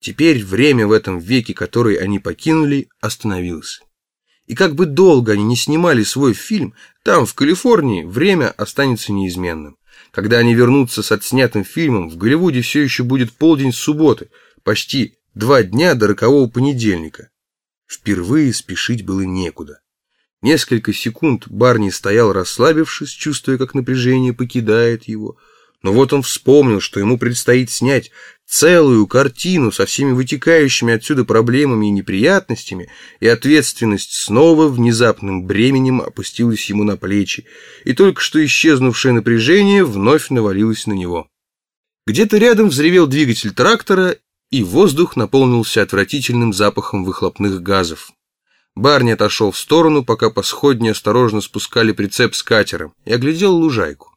Теперь время в этом веке, который они покинули, остановилось. И как бы долго они не снимали свой фильм, там, в Калифорнии, время останется неизменным. Когда они вернутся с отснятым фильмом, в Голливуде все еще будет полдень субботы, почти два дня до рокового понедельника. Впервые спешить было некуда. Несколько секунд Барни стоял расслабившись, чувствуя, как напряжение покидает его. Но вот он вспомнил, что ему предстоит снять целую картину со всеми вытекающими отсюда проблемами и неприятностями, и ответственность снова внезапным бременем опустилась ему на плечи, и только что исчезнувшее напряжение вновь навалилось на него. Где-то рядом взревел двигатель трактора, и воздух наполнился отвратительным запахом выхлопных газов. Барни отошел в сторону, пока по сходне осторожно спускали прицеп с катером, и оглядел лужайку.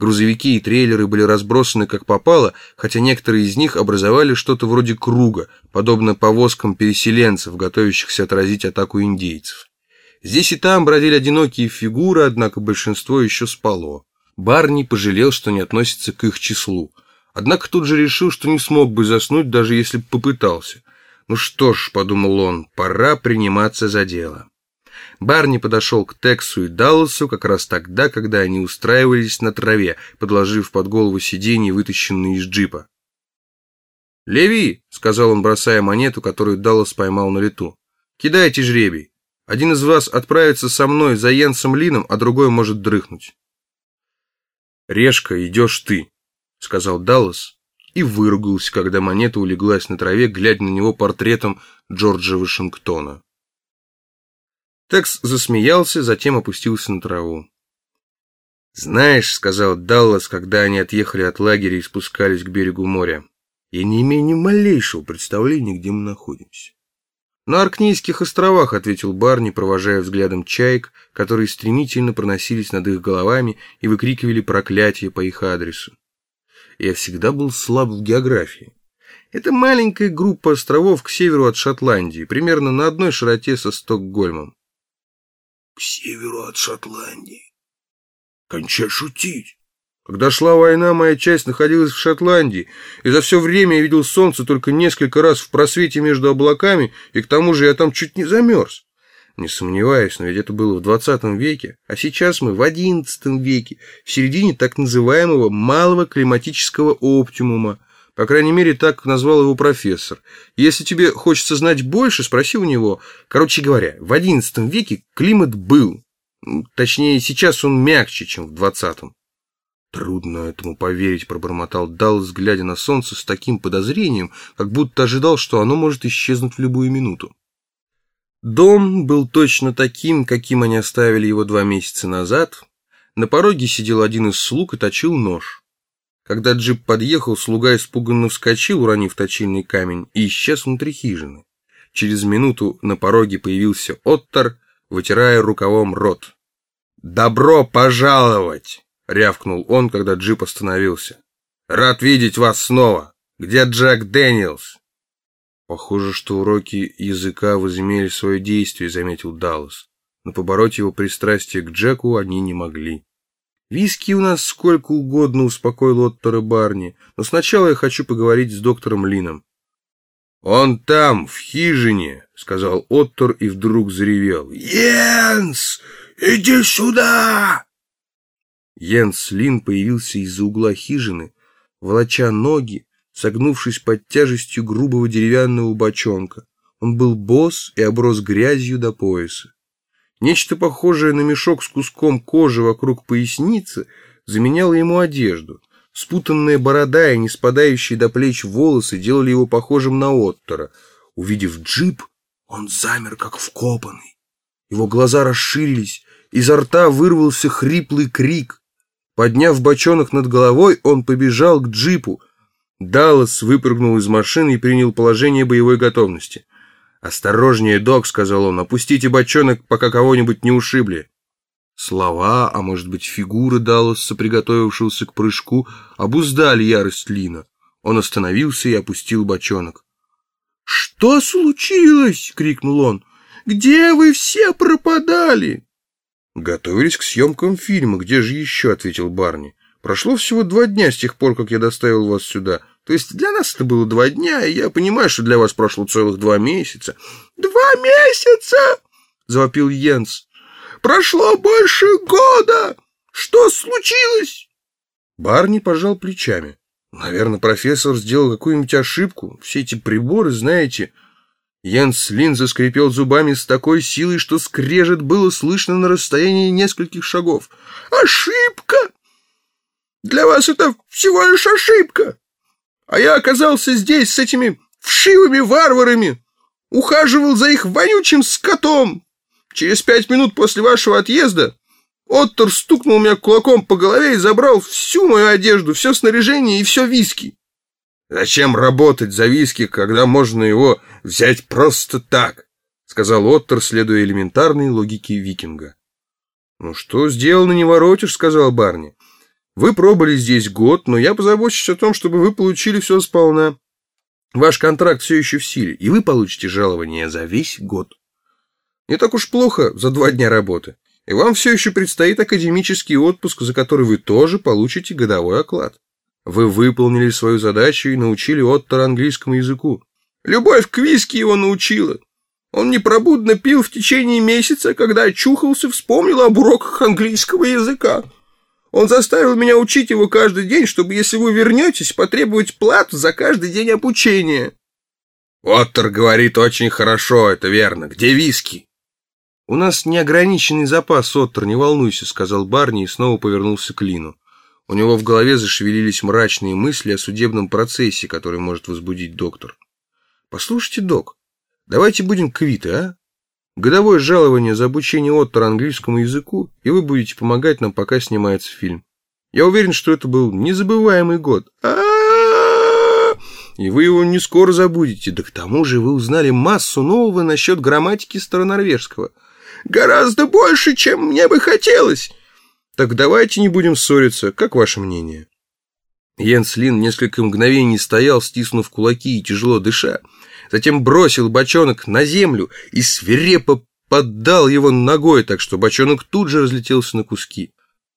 Грузовики и трейлеры были разбросаны как попало, хотя некоторые из них образовали что-то вроде круга, подобно повозкам переселенцев, готовящихся отразить атаку индейцев. Здесь и там бродили одинокие фигуры, однако большинство еще спало. Барни пожалел, что не относится к их числу. Однако тут же решил, что не смог бы заснуть, даже если бы попытался. «Ну что ж», — подумал он, — «пора приниматься за дело». Барни подошел к Тексу и Далласу как раз тогда, когда они устраивались на траве, подложив под голову сиденье, вытащенные из джипа. «Леви!» — сказал он, бросая монету, которую Даллас поймал на лету. «Кидайте жребий. Один из вас отправится со мной за Йенсом Лином, а другой может дрыхнуть». «Решка, идешь ты», — сказал Даллас и выругался, когда монета улеглась на траве, глядя на него портретом Джорджа Вашингтона. Текс засмеялся, затем опустился на траву. «Знаешь», — сказал Даллас, когда они отъехали от лагеря и спускались к берегу моря, «я не имею ни малейшего представления, где мы находимся». «На Аркнейских островах», — ответил Барни, провожая взглядом чаек, которые стремительно проносились над их головами и выкрикивали проклятия по их адресу. Я всегда был слаб в географии. Это маленькая группа островов к северу от Шотландии, примерно на одной широте со Стокгольмом к северу от Шотландии. Кончай шутить. Когда шла война, моя часть находилась в Шотландии, и за все время я видел солнце только несколько раз в просвете между облаками, и к тому же я там чуть не замерз. Не сомневаюсь, но ведь это было в 20 веке, а сейчас мы в 11 веке, в середине так называемого малого климатического оптимума, по крайней мере, так назвал его профессор. Если тебе хочется знать больше, спроси у него. Короче говоря, в XI веке климат был. Точнее, сейчас он мягче, чем в XX. Трудно этому поверить, пробормотал Даллас, глядя на солнце с таким подозрением, как будто ожидал, что оно может исчезнуть в любую минуту. Дом был точно таким, каким они оставили его два месяца назад. На пороге сидел один из слуг и точил нож. Когда джип подъехал, слуга испуганно вскочил, уронив точильный камень, и исчез внутри хижины. Через минуту на пороге появился Оттер, вытирая рукавом рот. «Добро пожаловать!» — рявкнул он, когда джип остановился. «Рад видеть вас снова! Где Джек Дэниелс?» «Похоже, что уроки языка возымели свое действие», — заметил Даллас. Но побороть его пристрастие к Джеку они не могли. «Виски у нас сколько угодно», — успокоил Оттора Барни. «Но сначала я хочу поговорить с доктором Лином». «Он там, в хижине», — сказал Оттор и вдруг заревел. «Йенс, иди сюда!» Йенс Лин появился из-за угла хижины, волоча ноги, согнувшись под тяжестью грубого деревянного бочонка. Он был босс и оброс грязью до пояса. Нечто похожее на мешок с куском кожи вокруг поясницы заменяло ему одежду. Спутанная борода и не спадающие до плеч волосы делали его похожим на Оттора. Увидев джип, он замер, как вкопанный. Его глаза расширились, изо рта вырвался хриплый крик. Подняв бочонок над головой, он побежал к джипу. Даллас выпрыгнул из машины и принял положение боевой готовности. «Осторожнее, док», — сказал он, — «опустите бочонок, пока кого-нибудь не ушибли». Слова, а может быть фигура Далласа, приготовившегося к прыжку, обуздали ярость Лина. Он остановился и опустил бочонок. «Что случилось?» — крикнул он. «Где вы все пропадали?» «Готовились к съемкам фильма. Где же еще?» — ответил Барни. «Прошло всего два дня с тех пор, как я доставил вас сюда. То есть для нас это было два дня, и я понимаю, что для вас прошло целых два месяца. Два месяца! Завопил Йенс. Прошло больше года! Что случилось? Барни пожал плечами. Наверное, профессор сделал какую-нибудь ошибку. Все эти приборы, знаете... Йенс Лин заскрипел зубами с такой силой, что скрежет было слышно на расстоянии нескольких шагов. «Ошибка! Для вас это всего лишь ошибка! А я оказался здесь с этими вшивыми варварами, ухаживал за их вонючим скотом. Через пять минут после вашего отъезда Оттор стукнул меня кулаком по голове и забрал всю мою одежду, все снаряжение и все виски. Зачем работать за виски, когда можно его взять просто так? Сказал Оттер, следуя элементарной логике викинга. Ну что сделано, не воротишь, сказал Барни. Вы пробыли здесь год, но я позабочусь о том, чтобы вы получили все сполна. Ваш контракт все еще в силе, и вы получите жалование за весь год. Не так уж плохо за два дня работы. И вам все еще предстоит академический отпуск, за который вы тоже получите годовой оклад. Вы выполнили свою задачу и научили Оттора английскому языку. Любовь к виски его научила. Он непробудно пил в течение месяца, когда очухался, вспомнил об уроках английского языка. Он заставил меня учить его каждый день, чтобы, если вы вернетесь, потребовать плату за каждый день обучения. Оттер говорит очень хорошо, это верно. Где виски? У нас неограниченный запас, Оттер, не волнуйся, сказал Барни и снова повернулся к Лину. У него в голове зашевелились мрачные мысли о судебном процессе, который может возбудить доктор. Послушайте, док, давайте будем квиты, а? Годовое жалование за обучение Оттера английскому языку, и вы будете помогать нам, пока снимается фильм. Я уверен, что это был незабываемый год. И вы его не скоро забудете. Да к тому же вы узнали массу нового насчет грамматики старонорвежского. Гораздо больше, чем мне бы хотелось. Так давайте не будем ссориться. Как ваше мнение? Йенс Лин несколько мгновений стоял, стиснув кулаки и тяжело дыша. Затем бросил бочонок на землю и свирепо поддал его ногой, так что бочонок тут же разлетелся на куски.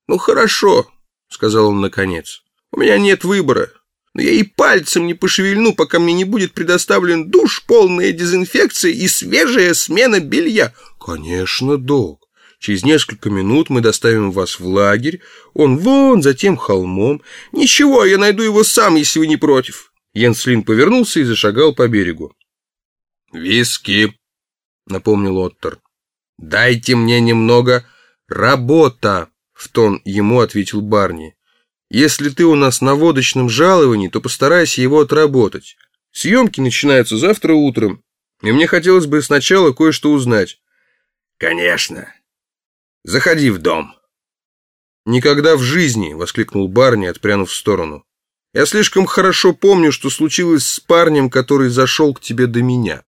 «Ну хорошо», — сказал он наконец, — «у меня нет выбора, но я и пальцем не пошевельну, пока мне не будет предоставлен душ, полная дезинфекция и свежая смена белья». «Конечно, док. Через несколько минут мы доставим вас в лагерь. Он вон за тем холмом. Ничего, я найду его сам, если вы не против». Йенслин повернулся и зашагал по берегу. «Виски», — напомнил Оттер. «Дайте мне немного работа», — в тон ему ответил Барни. «Если ты у нас на водочном жаловании, то постарайся его отработать. Съемки начинаются завтра утром, и мне хотелось бы сначала кое-что узнать». «Конечно», Заходи в дом». «Никогда в жизни!» — воскликнул Барни, отпрянув в сторону. «Я слишком хорошо помню, что случилось с парнем, который зашел к тебе до меня».